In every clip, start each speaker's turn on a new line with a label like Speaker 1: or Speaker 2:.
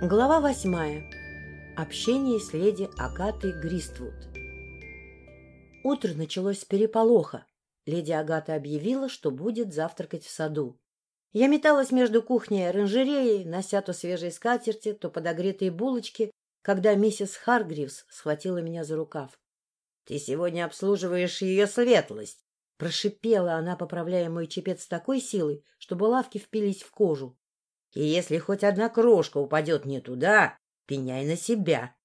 Speaker 1: Глава восьмая. Общение с леди Агатой Гриствуд. Утро началось с переполоха. Леди Агата объявила, что будет завтракать в саду. Я металась между кухней и оранжереей, нося то свежие скатерти, то подогретые булочки, когда миссис Харгривс схватила меня за рукав. — Ты сегодня обслуживаешь ее светлость! — прошипела она, поправляя мой чепец с такой силой, что булавки впились в кожу. И если хоть одна крошка упадет не туда, пеняй на себя.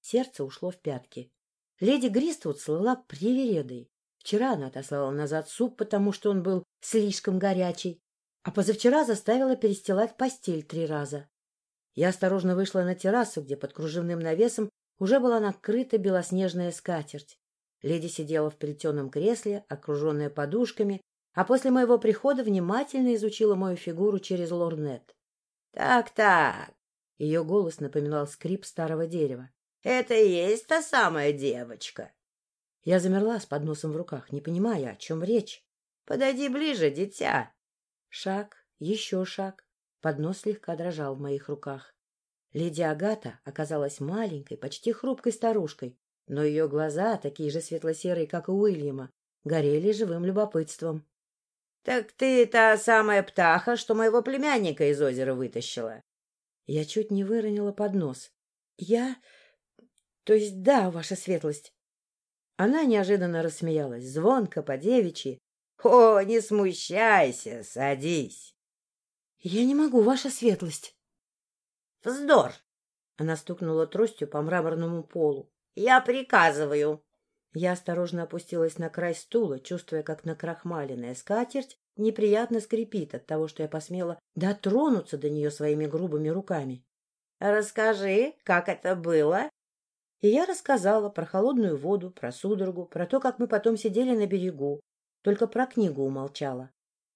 Speaker 1: Сердце ушло в пятки. Леди Гриствуд слыла привередой. Вчера она отослала назад суп, потому что он был слишком горячий, а позавчера заставила перестилать постель три раза. Я осторожно вышла на террасу, где под кружевным навесом уже была накрыта белоснежная скатерть. Леди сидела в плетеном кресле, окруженная подушками, а после моего прихода внимательно изучила мою фигуру через лорнет. «Так, так!» — ее голос напоминал скрип старого дерева. «Это и есть та самая девочка!» Я замерла с подносом в руках, не понимая, о чем речь. «Подойди ближе, дитя!» Шаг, еще шаг. Поднос слегка дрожал в моих руках. Леди Агата оказалась маленькой, почти хрупкой старушкой, но ее глаза, такие же светло-серые, как у Уильяма, горели живым любопытством. — Так ты та самая птаха, что моего племянника из озера вытащила? Я чуть не выронила поднос. — Я... То есть да, ваша светлость. Она неожиданно рассмеялась, звонко, по-девичьи. — О, не смущайся, садись. — Я не могу, ваша светлость. — Вздор! Она стукнула тростью по мраморному полу. — Я приказываю. Я осторожно опустилась на край стула, чувствуя, как накрахмаленная скатерть неприятно скрипит от того, что я посмела дотронуться до нее своими грубыми руками. — Расскажи, как это было? И я рассказала про холодную воду, про судорогу, про то, как мы потом сидели на берегу. Только про книгу умолчала.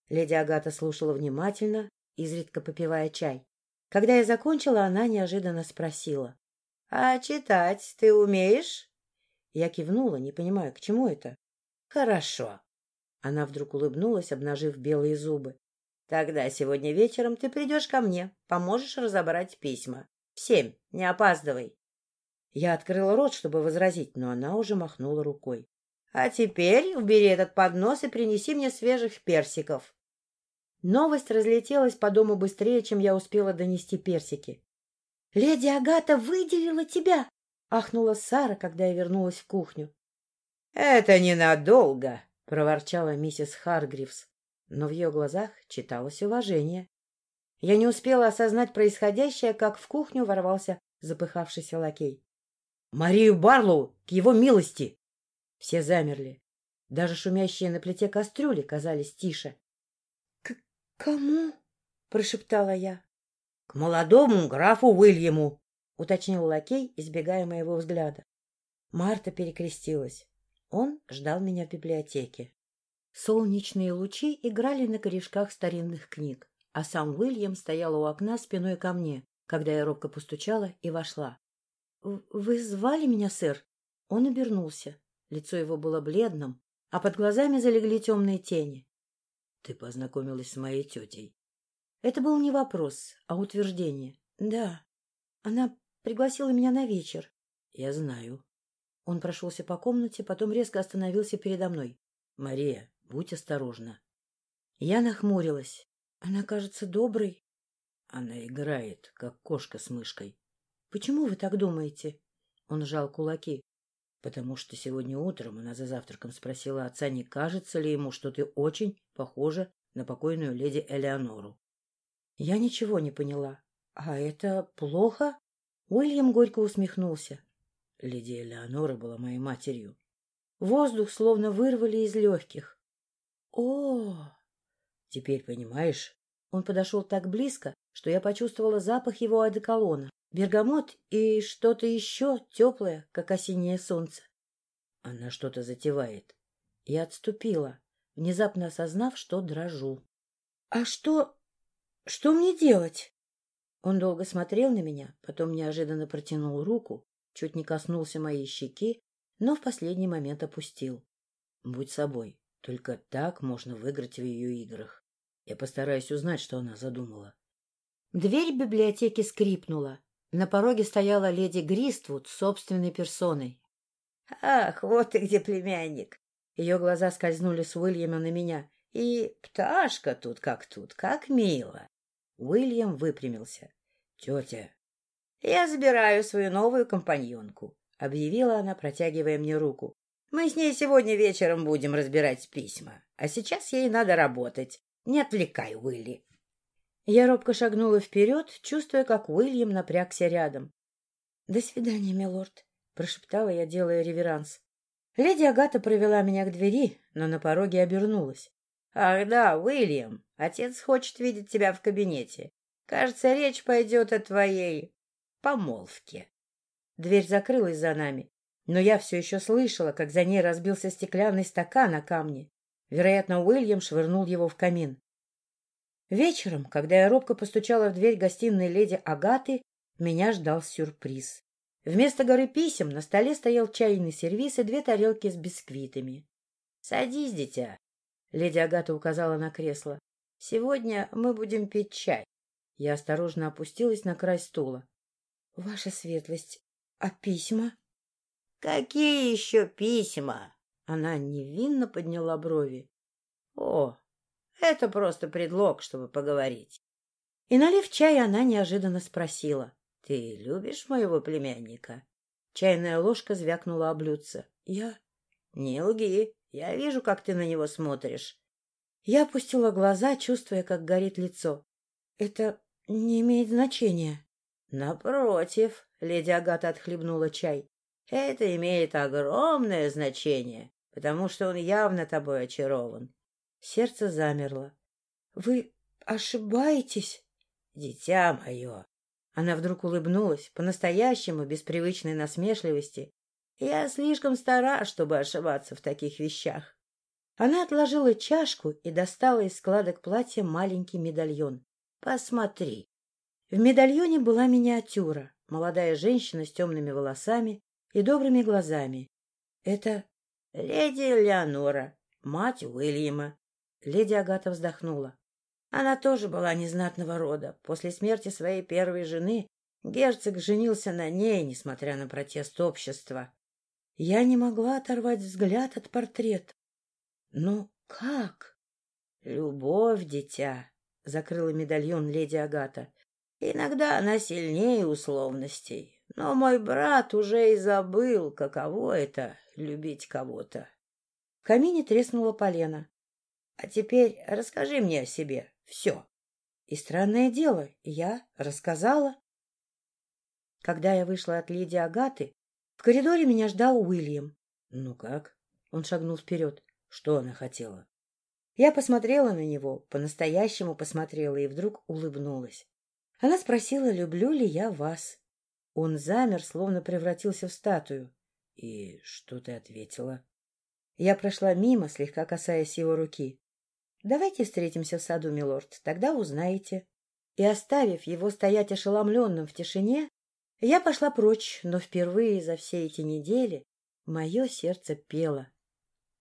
Speaker 1: Леди Агата слушала внимательно, изредка попивая чай. Когда я закончила, она неожиданно спросила. — А читать ты умеешь? Я кивнула, не понимая, к чему это. — Хорошо. Она вдруг улыбнулась, обнажив белые зубы. — Тогда сегодня вечером ты придешь ко мне, поможешь разобрать письма. В семь, не опаздывай. Я открыла рот, чтобы возразить, но она уже махнула рукой. — А теперь убери этот поднос и принеси мне свежих персиков. Новость разлетелась по дому быстрее, чем я успела донести персики. — Леди Агата выделила тебя! — ахнула Сара, когда я вернулась в кухню. — Это ненадолго, — проворчала миссис Харгривс, но в ее глазах читалось уважение. Я не успела осознать происходящее, как в кухню ворвался запыхавшийся лакей. — Марию Барлоу к его милости! Все замерли. Даже шумящие на плите кастрюли казались тише. — К кому? — прошептала я. — К молодому графу Уильяму, — уточнил лакей, избегая моего взгляда. Марта перекрестилась. Он ждал меня в библиотеке. Солнечные лучи играли на корешках старинных книг, а сам Уильям стоял у окна спиной ко мне, когда я робко постучала и вошла. — Вы звали меня, сэр? Он обернулся. Лицо его было бледным, а под глазами залегли темные тени. — Ты познакомилась с моей тетей? Это был не вопрос, а утверждение. — Да. Она Пригласила меня на вечер. — Я знаю. Он прошелся по комнате, потом резко остановился передо мной. — Мария, будь осторожна. Я нахмурилась. Она кажется доброй. Она играет, как кошка с мышкой. — Почему вы так думаете? Он сжал кулаки. — Потому что сегодня утром она за завтраком спросила отца, не кажется ли ему, что ты очень похожа на покойную леди Элеонору. Я ничего не поняла. — А это плохо? Уильям горько усмехнулся. Лидия Элеонора была моей матерью. Воздух словно вырвали из легких. О! Теперь понимаешь? Он подошел так близко, что я почувствовала запах его одеколона, бергамот и что-то еще теплое, как осеннее солнце. Она что-то затевает. Я отступила, внезапно осознав, что дрожу. — А что... что мне делать? Он долго смотрел на меня, потом неожиданно протянул руку, чуть не коснулся моей щеки, но в последний момент опустил. Будь собой, только так можно выиграть в ее играх. Я постараюсь узнать, что она задумала. Дверь библиотеки скрипнула. На пороге стояла леди Гриствуд собственной персоной.
Speaker 2: — Ах, вот ты где племянник! Ее глаза скользнули с Уильяма на меня. И пташка тут как тут, как мило.
Speaker 1: Уильям выпрямился.
Speaker 2: — Тетя, я забираю свою новую компаньонку, — объявила она, протягивая мне руку. — Мы с ней сегодня вечером будем разбирать письма, а сейчас ей надо работать. Не отвлекай Уилли.
Speaker 1: Я робко шагнула вперед, чувствуя, как Уильям напрягся рядом. — До свидания, милорд, — прошептала я, делая реверанс. Леди Агата провела меня к двери, но на пороге обернулась.
Speaker 2: — Ах да, Уильям, отец хочет видеть тебя в кабинете. Кажется, речь пойдет о твоей помолвке.
Speaker 1: Дверь закрылась за нами, но я все еще слышала, как за ней разбился стеклянный стакан на камне. Вероятно, Уильям швырнул его в камин. Вечером, когда я робко постучала в дверь гостиной леди Агаты, меня ждал сюрприз. Вместо горы писем на столе стоял чайный сервиз и две тарелки с бисквитами. — Садись, дитя, — леди Агата указала на кресло. — Сегодня мы будем пить чай. Я осторожно опустилась на край стула. — Ваша светлость, а письма?
Speaker 2: — Какие еще письма?
Speaker 1: Она невинно подняла брови.
Speaker 2: — О, это просто предлог, чтобы поговорить.
Speaker 1: И, налив чай, она неожиданно спросила.
Speaker 2: — Ты любишь моего племянника?
Speaker 1: Чайная ложка звякнула о блюдце. — Я...
Speaker 2: — Не лги. Я вижу, как ты на него смотришь.
Speaker 1: Я опустила глаза, чувствуя, как горит лицо. — Это не имеет значения.
Speaker 2: — Напротив, — леди Агата отхлебнула чай, — это имеет огромное значение, потому что он явно тобой очарован.
Speaker 1: Сердце замерло. — Вы ошибаетесь?
Speaker 2: — Дитя мое,
Speaker 1: она вдруг улыбнулась, по-настоящему, без привычной насмешливости.
Speaker 2: «Я слишком стара, чтобы ошибаться в таких вещах».
Speaker 1: Она отложила чашку и достала из складок платья маленький медальон.
Speaker 2: «Посмотри».
Speaker 1: В медальоне была миниатюра, молодая женщина с темными волосами и добрыми глазами. Это
Speaker 2: леди Леонора, мать Уильяма.
Speaker 1: Леди Агата вздохнула.
Speaker 2: Она тоже была незнатного рода. После смерти своей первой жены герцог женился на ней, несмотря на протест общества.
Speaker 1: Я не могла оторвать взгляд от портрета. Ну, как?
Speaker 2: Любовь, дитя, — закрыла медальон леди Агата. Иногда она сильнее условностей, но мой брат уже и забыл, каково это — любить кого-то.
Speaker 1: В камине треснула полена.
Speaker 2: — А теперь расскажи мне о себе, все.
Speaker 1: И странное дело, я рассказала. Когда я вышла от леди Агаты, в коридоре меня ждал Уильям.
Speaker 2: — Ну как?
Speaker 1: — он шагнул вперед.
Speaker 2: — Что она хотела?
Speaker 1: Я посмотрела на него, по-настоящему посмотрела и вдруг улыбнулась. Она спросила, люблю ли я вас. Он замер, словно превратился в статую.
Speaker 2: — И что ты ответила?
Speaker 1: Я прошла мимо, слегка касаясь его руки. Давайте встретимся в саду, милорд, тогда узнаете. И, оставив его стоять ошеломленным в тишине, я пошла прочь, но впервые за все эти недели мое сердце пело.